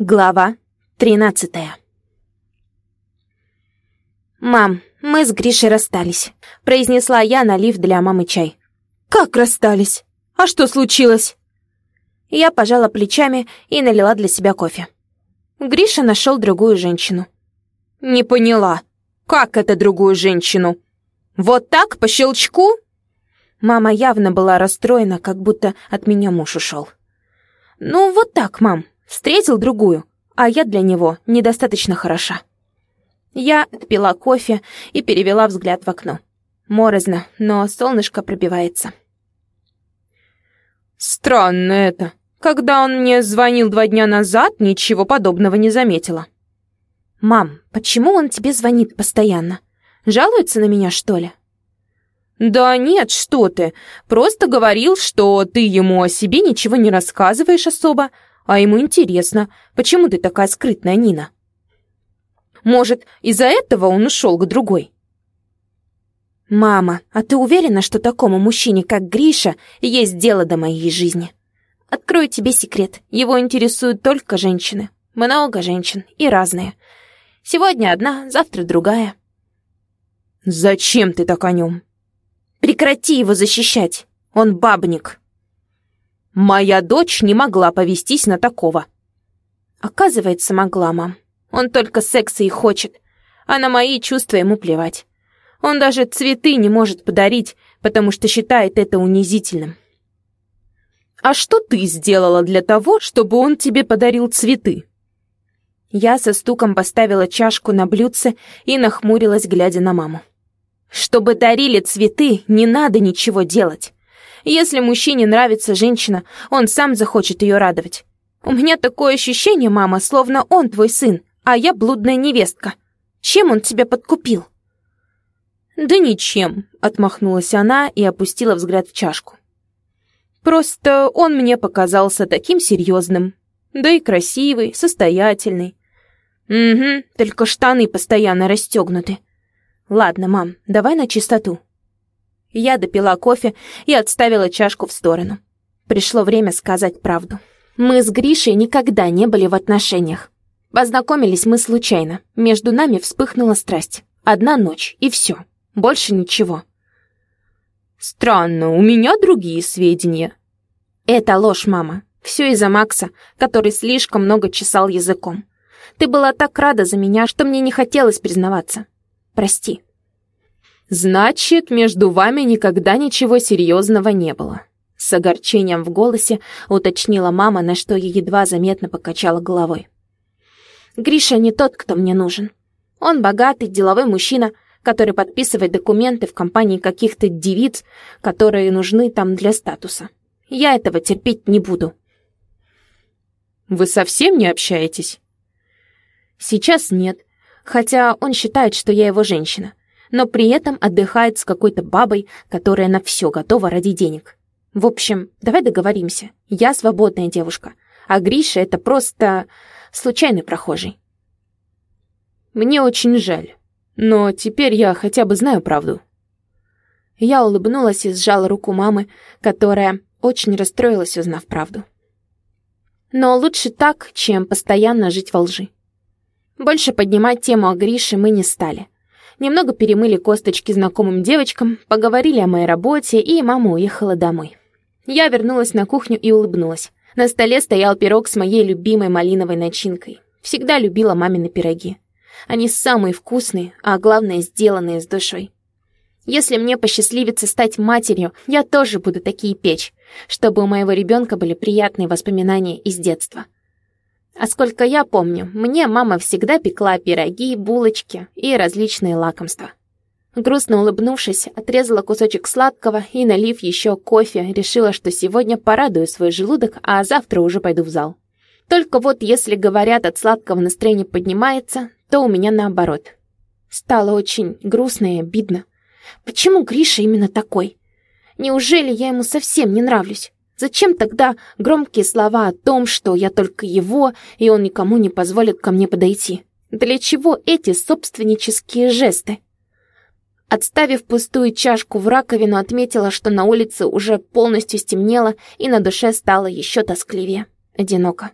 Глава тринадцатая «Мам, мы с Гришей расстались», — произнесла я, налив для мамы чай. «Как расстались? А что случилось?» Я пожала плечами и налила для себя кофе. Гриша нашел другую женщину. «Не поняла. Как это другую женщину? Вот так, по щелчку?» Мама явно была расстроена, как будто от меня муж ушел. «Ну, вот так, мам», Встретил другую, а я для него недостаточно хороша. Я отпила кофе и перевела взгляд в окно. Морозно, но солнышко пробивается. Странно это. Когда он мне звонил два дня назад, ничего подобного не заметила. «Мам, почему он тебе звонит постоянно? Жалуется на меня, что ли?» «Да нет, что ты. Просто говорил, что ты ему о себе ничего не рассказываешь особо, а ему интересно, почему ты такая скрытная, Нина? Может, из-за этого он ушел к другой? «Мама, а ты уверена, что такому мужчине, как Гриша, есть дело до моей жизни? Открою тебе секрет. Его интересуют только женщины. Много женщин и разные. Сегодня одна, завтра другая». «Зачем ты так о нем?» «Прекрати его защищать. Он бабник». Моя дочь не могла повестись на такого. Оказывается, могла, мам. Он только секса и хочет, а на мои чувства ему плевать. Он даже цветы не может подарить, потому что считает это унизительным. А что ты сделала для того, чтобы он тебе подарил цветы? Я со стуком поставила чашку на блюдце и нахмурилась, глядя на маму. Чтобы дарили цветы, не надо ничего делать. Если мужчине нравится женщина, он сам захочет ее радовать. У меня такое ощущение, мама, словно он твой сын, а я блудная невестка. Чем он тебя подкупил?» «Да ничем», — отмахнулась она и опустила взгляд в чашку. «Просто он мне показался таким серьезным. Да и красивый, состоятельный. Угу, только штаны постоянно расстегнуты. Ладно, мам, давай на чистоту. Я допила кофе и отставила чашку в сторону. Пришло время сказать правду. Мы с Гришей никогда не были в отношениях. Познакомились мы случайно. Между нами вспыхнула страсть. Одна ночь, и все. Больше ничего. Странно, у меня другие сведения. Это ложь, мама. Все из-за Макса, который слишком много чесал языком. Ты была так рада за меня, что мне не хотелось признаваться. Прости. «Значит, между вами никогда ничего серьезного не было», — с огорчением в голосе уточнила мама, на что я едва заметно покачала головой. «Гриша не тот, кто мне нужен. Он богатый, деловой мужчина, который подписывает документы в компании каких-то девиц, которые нужны там для статуса. Я этого терпеть не буду». «Вы совсем не общаетесь?» «Сейчас нет, хотя он считает, что я его женщина но при этом отдыхает с какой-то бабой, которая на все готова ради денег. В общем, давай договоримся. Я свободная девушка, а Гриша — это просто случайный прохожий. Мне очень жаль, но теперь я хотя бы знаю правду. Я улыбнулась и сжала руку мамы, которая очень расстроилась, узнав правду. Но лучше так, чем постоянно жить во лжи. Больше поднимать тему о Грише мы не стали — Немного перемыли косточки знакомым девочкам, поговорили о моей работе, и мама уехала домой. Я вернулась на кухню и улыбнулась. На столе стоял пирог с моей любимой малиновой начинкой. Всегда любила мамины пироги. Они самые вкусные, а главное, сделанные с душой. Если мне посчастливится стать матерью, я тоже буду такие печь, чтобы у моего ребенка были приятные воспоминания из детства. А сколько я помню, мне мама всегда пекла пироги, булочки и различные лакомства. Грустно улыбнувшись, отрезала кусочек сладкого и, налив еще кофе, решила, что сегодня порадую свой желудок, а завтра уже пойду в зал. Только вот если, говорят, от сладкого настроение поднимается, то у меня наоборот. Стало очень грустно и обидно. Почему Гриша именно такой? Неужели я ему совсем не нравлюсь? Зачем тогда громкие слова о том, что я только его, и он никому не позволит ко мне подойти? Для чего эти собственнические жесты? Отставив пустую чашку в раковину, отметила, что на улице уже полностью стемнело, и на душе стало еще тоскливее, одиноко.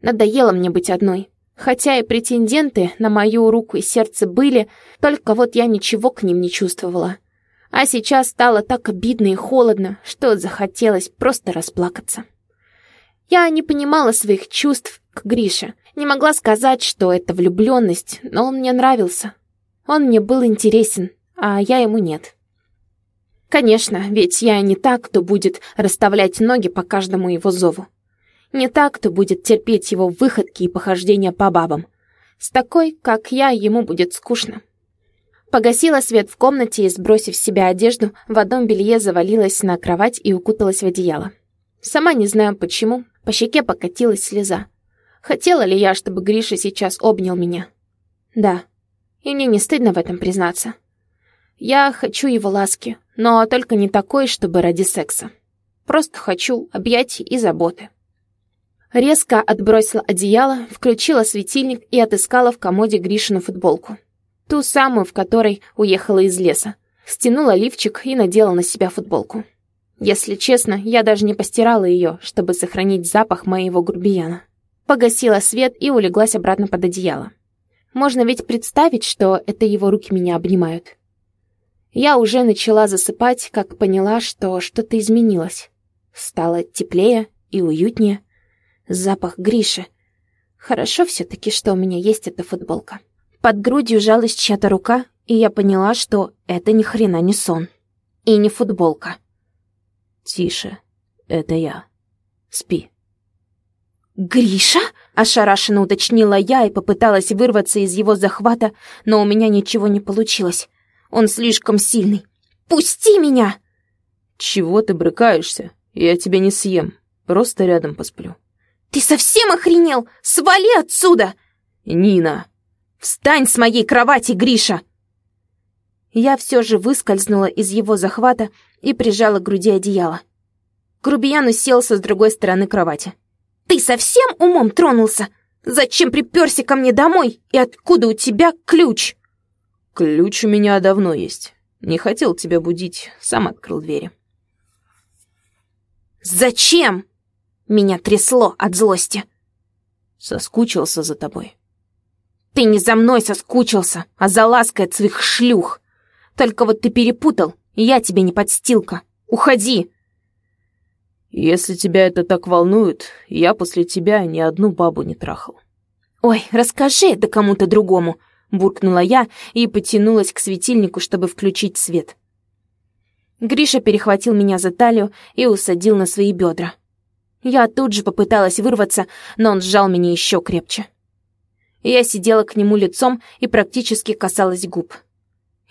Надоело мне быть одной. Хотя и претенденты на мою руку и сердце были, только вот я ничего к ним не чувствовала. А сейчас стало так обидно и холодно, что захотелось просто расплакаться. Я не понимала своих чувств к Грише, не могла сказать, что это влюбленность, но он мне нравился. Он мне был интересен, а я ему нет. Конечно, ведь я не так, кто будет расставлять ноги по каждому его зову. Не так, кто будет терпеть его выходки и похождения по бабам. С такой, как я, ему будет скучно. Погасила свет в комнате и, сбросив с себя одежду, в одном белье завалилась на кровать и укуталась в одеяло. Сама не знаю почему, по щеке покатилась слеза. Хотела ли я, чтобы Гриша сейчас обнял меня? Да. И мне не стыдно в этом признаться. Я хочу его ласки, но только не такой, чтобы ради секса. Просто хочу объятий и заботы. Резко отбросила одеяло, включила светильник и отыскала в комоде Гришину футболку. Ту самую, в которой уехала из леса. Стянула лифчик и надела на себя футболку. Если честно, я даже не постирала ее, чтобы сохранить запах моего грубияна. Погасила свет и улеглась обратно под одеяло. Можно ведь представить, что это его руки меня обнимают. Я уже начала засыпать, как поняла, что что-то изменилось. Стало теплее и уютнее. Запах Гриши. Хорошо все-таки, что у меня есть эта футболка. Под грудью жалась чья-то рука, и я поняла, что это ни хрена не сон. И не футболка. «Тише, это я. Спи». «Гриша?» — ошарашенно уточнила я и попыталась вырваться из его захвата, но у меня ничего не получилось. Он слишком сильный. «Пусти меня!» «Чего ты брыкаешься? Я тебя не съем. Просто рядом посплю». «Ты совсем охренел? Свали отсюда!» «Нина!» «Встань с моей кровати, Гриша!» Я все же выскользнула из его захвата и прижала к груди одеяло. Грубиян уселся с другой стороны кровати. «Ты совсем умом тронулся? Зачем приперся ко мне домой? И откуда у тебя ключ?» «Ключ у меня давно есть. Не хотел тебя будить, сам открыл двери». «Зачем?» Меня трясло от злости. Соскучился за тобой. Ты не за мной соскучился, а за лаской от своих шлюх. Только вот ты перепутал, и я тебе не подстилка. Уходи!» «Если тебя это так волнует, я после тебя ни одну бабу не трахал». «Ой, расскажи это кому-то другому», — буркнула я и потянулась к светильнику, чтобы включить свет. Гриша перехватил меня за талию и усадил на свои бедра. Я тут же попыталась вырваться, но он сжал меня еще крепче. Я сидела к нему лицом и практически касалась губ.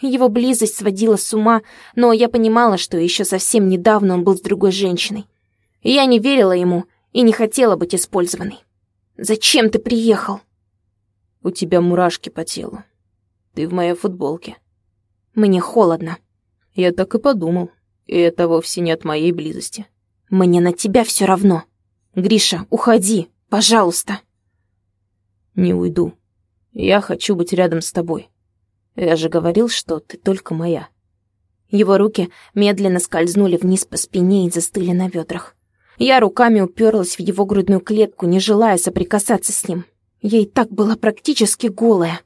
Его близость сводила с ума, но я понимала, что еще совсем недавно он был с другой женщиной. Я не верила ему и не хотела быть использованной. «Зачем ты приехал?» «У тебя мурашки по телу. Ты в моей футболке». «Мне холодно». Я так и подумал. И это вовсе не от моей близости. «Мне на тебя все равно. Гриша, уходи, пожалуйста». «Не уйду. Я хочу быть рядом с тобой». Я же говорил, что ты только моя». Его руки медленно скользнули вниз по спине и застыли на бедрах. Я руками уперлась в его грудную клетку, не желая соприкасаться с ним. Ей так была практически голая.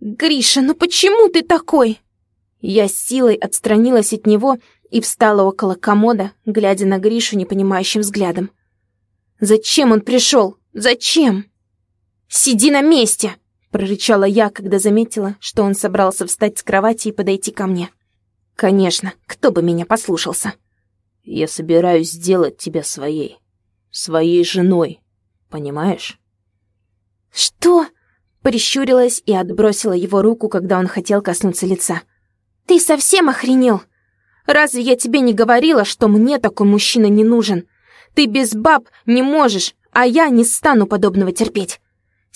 «Гриша, ну почему ты такой?» Я с силой отстранилась от него и встала около комода, глядя на Гришу непонимающим взглядом. «Зачем он пришел? Зачем?» «Сиди на месте!» прорычала я, когда заметила, что он собрался встать с кровати и подойти ко мне. Конечно, кто бы меня послушался. Я собираюсь сделать тебя своей. Своей женой. Понимаешь? Что? Прищурилась и отбросила его руку, когда он хотел коснуться лица. Ты совсем охренел? Разве я тебе не говорила, что мне такой мужчина не нужен? Ты без баб не можешь, а я не стану подобного терпеть.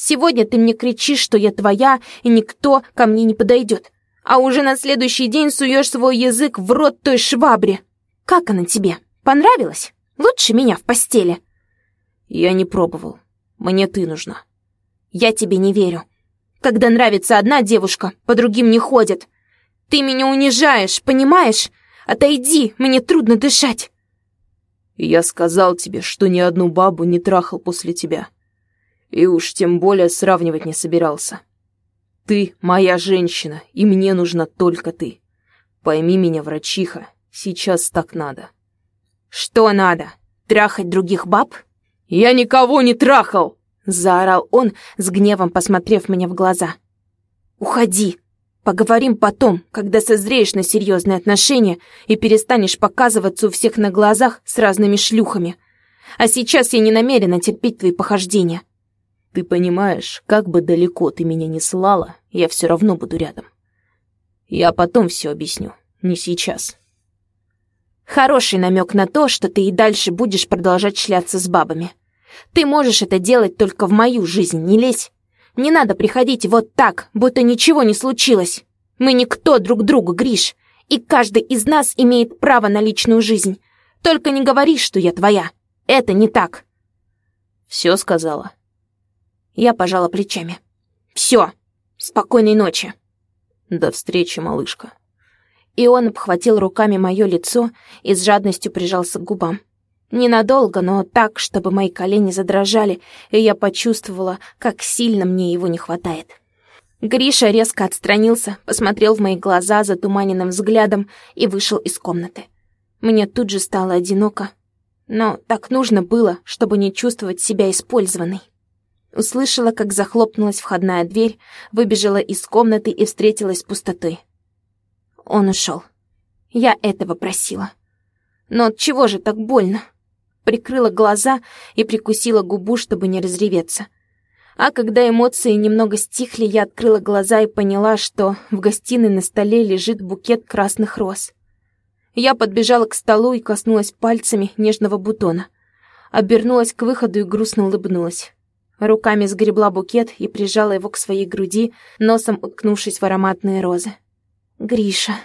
Сегодня ты мне кричишь, что я твоя, и никто ко мне не подойдет. А уже на следующий день суешь свой язык в рот той швабре. Как она тебе? Понравилась? Лучше меня в постели. Я не пробовал. Мне ты нужна. Я тебе не верю. Когда нравится одна девушка, по другим не ходят. Ты меня унижаешь, понимаешь? Отойди, мне трудно дышать. Я сказал тебе, что ни одну бабу не трахал после тебя. И уж тем более сравнивать не собирался. Ты моя женщина, и мне нужна только ты. Пойми меня, врачиха, сейчас так надо. Что надо? Трахать других баб? Я никого не трахал! Заорал он, с гневом посмотрев мне в глаза. Уходи! Поговорим потом, когда созреешь на серьезные отношения и перестанешь показываться у всех на глазах с разными шлюхами. А сейчас я не намерена терпеть твои похождения. Ты понимаешь, как бы далеко ты меня не слала, я все равно буду рядом. Я потом все объясню, не сейчас. Хороший намек на то, что ты и дальше будешь продолжать шляться с бабами. Ты можешь это делать только в мою жизнь, не лезь. Не надо приходить вот так, будто ничего не случилось. Мы никто друг другу, Гриш, и каждый из нас имеет право на личную жизнь. Только не говори, что я твоя. Это не так. Все сказала. Я пожала плечами. Все. Спокойной ночи. До встречи, малышка. И он обхватил руками мое лицо и с жадностью прижался к губам. Ненадолго, но так, чтобы мои колени задрожали, и я почувствовала, как сильно мне его не хватает. Гриша резко отстранился, посмотрел в мои глаза затуманенным взглядом и вышел из комнаты. Мне тут же стало одиноко, но так нужно было, чтобы не чувствовать себя использованной. Услышала, как захлопнулась входная дверь, выбежала из комнаты и встретилась с пустотой. Он ушел. Я этого просила. Но от чего же так больно? Прикрыла глаза и прикусила губу, чтобы не разреветься. А когда эмоции немного стихли, я открыла глаза и поняла, что в гостиной на столе лежит букет красных роз. Я подбежала к столу и коснулась пальцами нежного бутона. Обернулась к выходу и грустно улыбнулась. Руками сгребла букет и прижала его к своей груди, носом уткнувшись в ароматные розы. Гриша.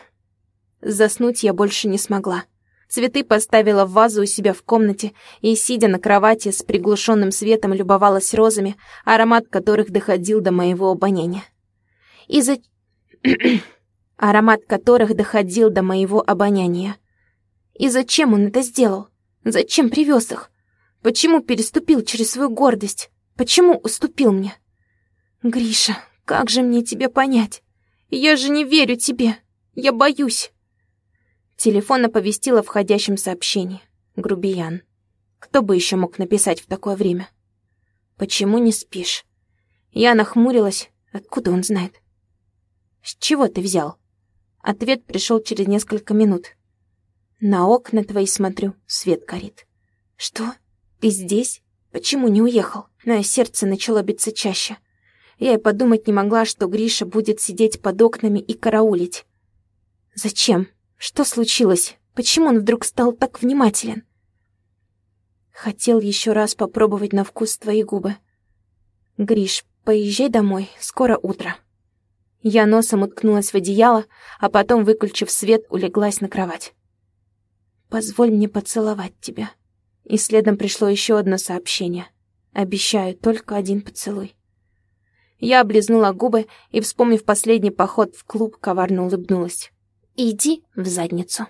Заснуть я больше не смогла. Цветы поставила в вазу у себя в комнате и, сидя на кровати с приглушенным светом, любовалась розами, аромат которых доходил до моего обоняния. И за... аромат которых доходил до моего обоняния. И зачем он это сделал? Зачем привез их? Почему переступил через свою гордость? Почему уступил мне? Гриша, как же мне тебя понять? Я же не верю тебе. Я боюсь. Телефон оповестил о входящем сообщении. Грубиян. Кто бы еще мог написать в такое время? Почему не спишь? Я нахмурилась. Откуда он знает? С чего ты взял? Ответ пришел через несколько минут. На окна твои смотрю, свет горит. Что? Ты здесь? Почему не уехал? Мое сердце начало биться чаще. Я и подумать не могла, что Гриша будет сидеть под окнами и караулить. Зачем? Что случилось? Почему он вдруг стал так внимателен? Хотел еще раз попробовать на вкус твои губы. Гриш, поезжай домой, скоро утро. Я носом уткнулась в одеяло, а потом, выключив свет, улеглась на кровать. Позволь мне поцеловать тебя. И следом пришло еще одно сообщение. Обещаю, только один поцелуй. Я облизнула губы и, вспомнив последний поход в клуб, коварно улыбнулась. «Иди в задницу».